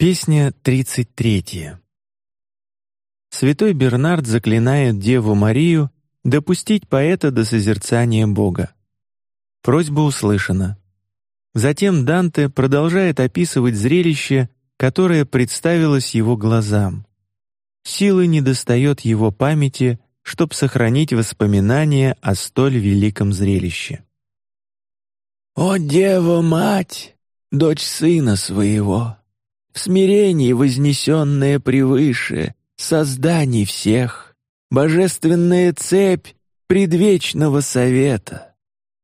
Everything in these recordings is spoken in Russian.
Песня тридцать третья. Святой Бернард заклинает Деву Марию допустить поэта до созерцания Бога. Просьба услышана. Затем Данте продолжает описывать зрелище, которое представилось его глазам. Силы недостает его памяти, чтобы сохранить воспоминания о столь великом зрелище. О Дева Мать, дочь сына своего, в смирении вознесенная превыше созданий всех, божественная цепь предвечного совета.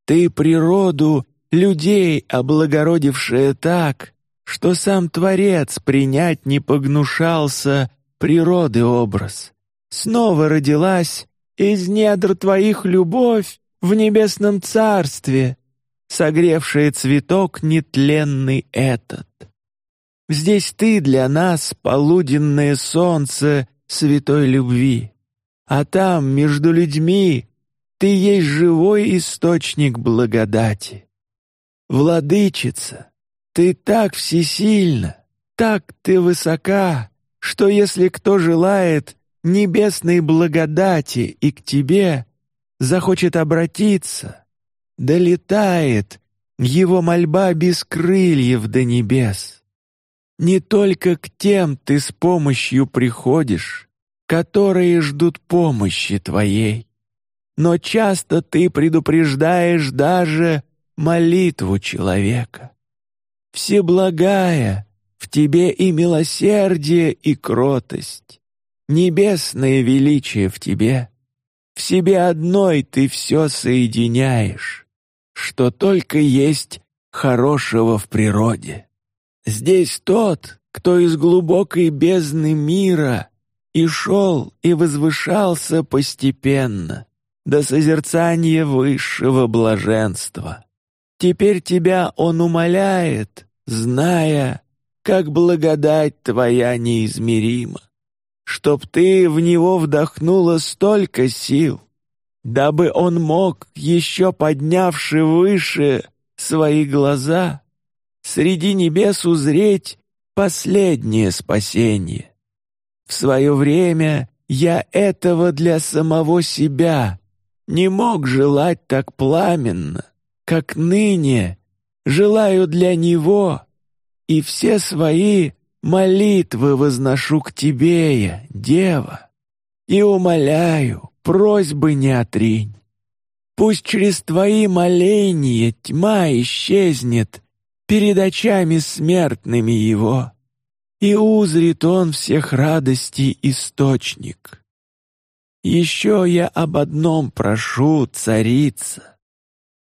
Ты природу людей облагородившая так, что сам Творец принять не погнушался природы образ. Снова родилась из недр твоих любовь в небесном царстве, согревшая цветок нетленный этот. Здесь ты для нас полуденное солнце святой любви, а там между людьми ты есть живой источник благодати. Владычица, ты так всесильна, так ты высока, что если кто желает небесной благодати и к тебе захочет обратиться, долетает его мольба без крыльев до небес. Не только к тем ты с помощью приходишь, которые ждут помощи твоей, но часто ты предупреждаешь даже молитву человека. Всеблагая, в тебе и милосердие, и кротость, небесное величие в тебе. В себе одной ты все соединяешь, что только есть хорошего в природе. Здесь тот, кто из глубокой бездны мира и шел и возвышался постепенно до созерцания высшего блаженства. Теперь тебя он умоляет, зная, как благодать твоя неизмерима, чтоб ты в него вдохнула столько сил, дабы он мог, еще поднявши выше свои глаза, среди небес узреть последнее спасение. В свое время я этого для самого себя не мог желать так пламенно, как ныне желаю для него, и все свои молитвы возношу к тебе, я, дева, и умоляю, просьбы не отринь. Пусть через твои моления тьма исчезнет перед очами смертными его, и узрит он всех радостей источник. Еще я об одном прошу, царица.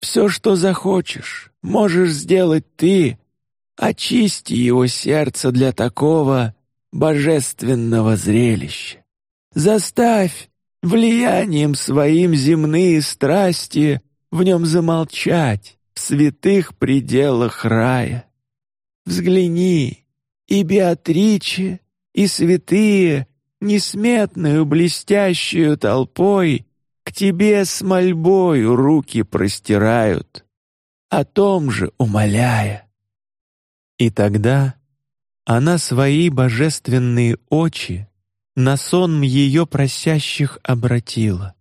Все, что захочешь, можешь сделать ты, очисти его сердце для такого божественного зрелища. Заставь влиянием своим земные страсти в нем замолчать, в святых пределах рая. Взгляни, и Беатриче, и святые, несметную блестящую толпой, к тебе с мольбою руки простирают, о том же умоляя. И тогда она свои божественные очи на сон ее просящих обратила,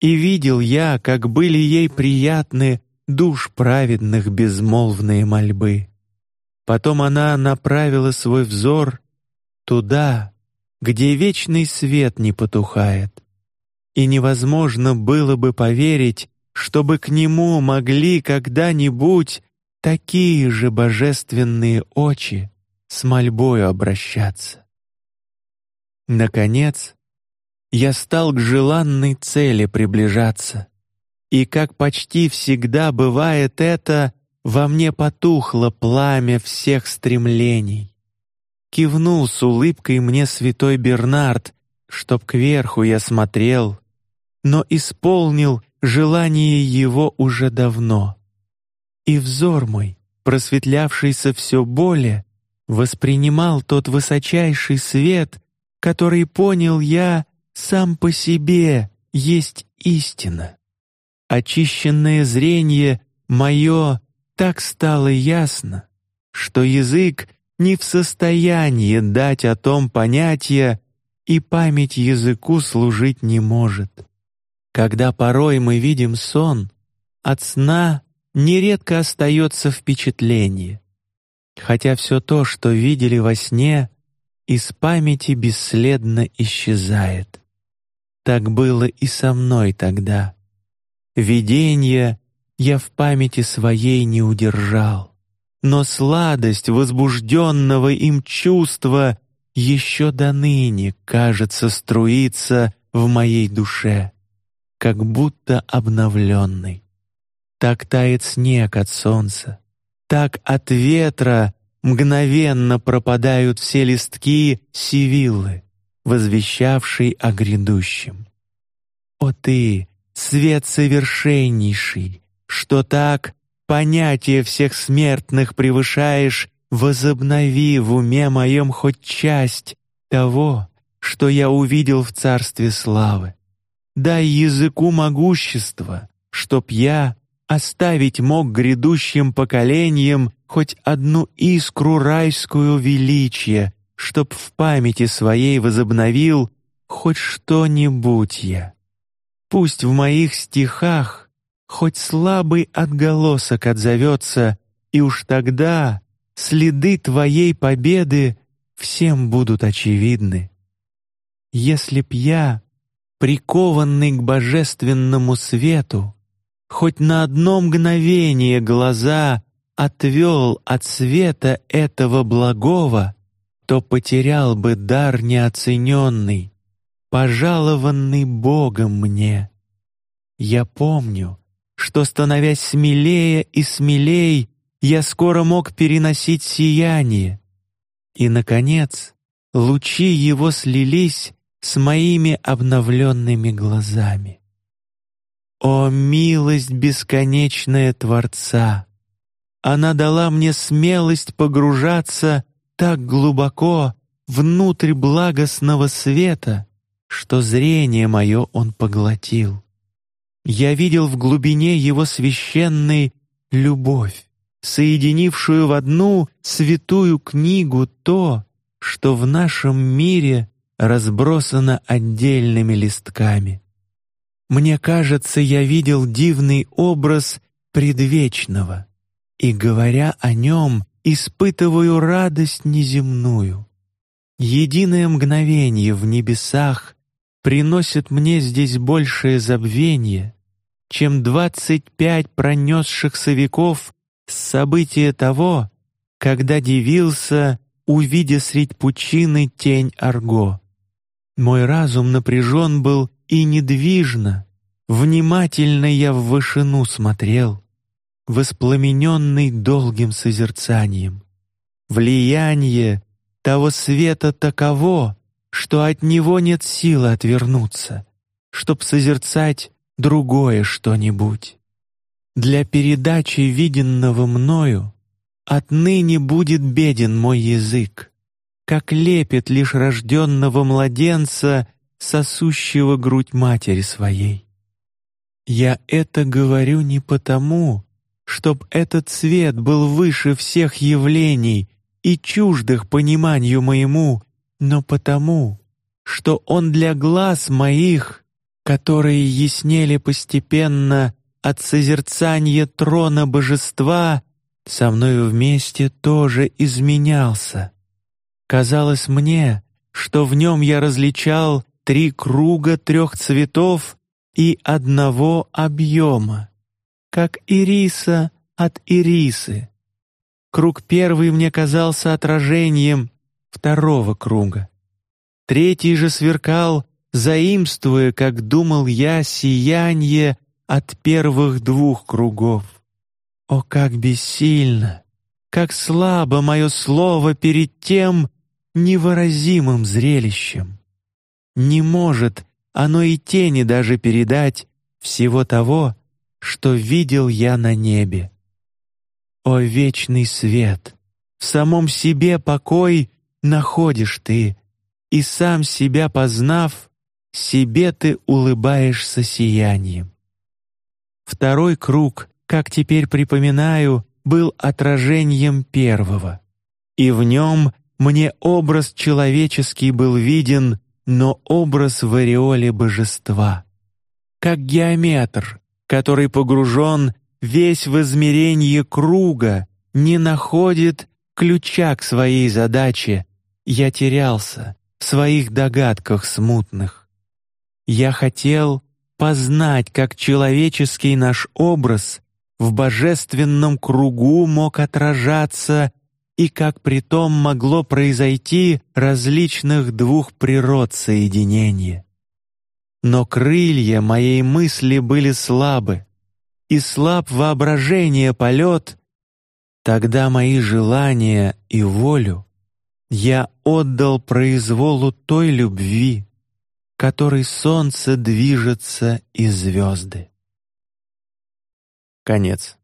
и видел я, как были ей приятны душ праведных безмолвные мольбы. Потом она направила свой взор туда, где вечный свет не потухает, и невозможно было бы поверить, чтобы к нему могли когда-нибудь такие же божественные очи с мольбою обращаться. Наконец, я стал к желанной цели приближаться, и как почти всегда бывает это, во мне потухло пламя всех стремлений. Кивнул с улыбкой мне святой Бернард, чтоб к верху я смотрел, но исполнил желание его уже давно. И взор мой, просветлявшийся все более, воспринимал тот высочайший свет, который понял я сам по себе есть истина. Очищенное зрение мое так стало ясно, что язык не в состоянии дать о том понятия, и память языку служить не может. Когда порой мы видим сон, от сна нередко остается впечатление, хотя все то, что видели во сне, из памяти бесследно исчезает. Так было и со мной тогда. Видение я в памяти своей не удержал, но сладость возбужденного им чувства еще до ныне, кажется, струится в моей душе, как будто обновленный. Так тает снег от солнца, так от ветра мгновенно пропадают все листки сивиллы, возвещавшей о грядущем. О ты, свет совершеннейший, что так понятие всех смертных превышаешь, возобнови в уме моем хоть часть того, что я увидел в царстве славы. Дай языку могущества, чтоб я оставить мог грядущим поколениям хоть одну искру райскую величия, чтоб в памяти своей возобновил хоть что-нибудь я. Пусть в моих стихах хоть слабый отголосок отзовется, и уж тогда следы твоей победы всем будут очевидны. Если б я, прикованный к божественному свету, хоть на одно мгновение глаза отвел от света этого благого, то потерял бы дар неоцененный, пожалованный Богом мне. Я помню, что становясь смелее и смелей, я скоро мог переносить сияние, и наконец лучи его слились с моими обновленными глазами. О милость бесконечная Творца! Она дала мне смелость погружаться так глубоко внутрь благостного света, что зрение мое он поглотил. Я видел в глубине его священной любовь, соединившую в одну святую книгу то, что в нашем мире разбросано отдельными листками. Мне кажется, я видел дивный образ предвечного, и говоря о нем, испытываю радость неземную. Единое мгновение в небесах приносит мне здесь большее забвение, чем двадцать пять пронесшихся веков события того, когда дивился, увидя средь пучины тень Арго. Мой разум напряжен был и недвижно, внимательно я в вышину смотрел, воспламененный долгим созерцанием. Влияние того света таково, что от него нет силы отвернуться, чтоб созерцать другое что-нибудь. Для передачи виденного мною отныне будет беден мой язык, как лепет лишь рожденного младенца сосущего грудь матери своей. Я это говорю не потому, чтоб этот свет был выше всех явлений и чуждых пониманию моему, но потому, что он для глаз моих, которые яснели постепенно от созерцания трона божества, со мною вместе тоже изменялся. Казалось мне, что в нем я различал три круга трех цветов и одного объема, как ириса от ирисы. Круг первый мне казался отражением второго круга. Третий же сверкал, заимствуя, как думал я, сияние от первых двух кругов. О, как бессильно, как слабо мое слово перед тем невыразимым зрелищем! Не может оно и тени даже передать всего того, что видел я на небе. О вечный свет, в самом себе покой находишь ты, и сам себя познав, себе ты улыбаешься сиянием. Второй круг, как теперь припоминаю, был отражением первого и в нем мне образ человеческий был виден, но образ в ореоле божества, как геометр, который погружен весь в измерение круга, не находит ключа к своей задаче. Я терялся в своих догадках смутных. Я хотел познать, как человеческий наш образ в божественном кругу мог отражаться и как при том могло произойти различных двух природ соединения. Но крылья моей мысли были слабы, и слаб воображение полет. Тогда мои желания и волю я отдал произволу той любви, которой солнце движется и звезды. Конец.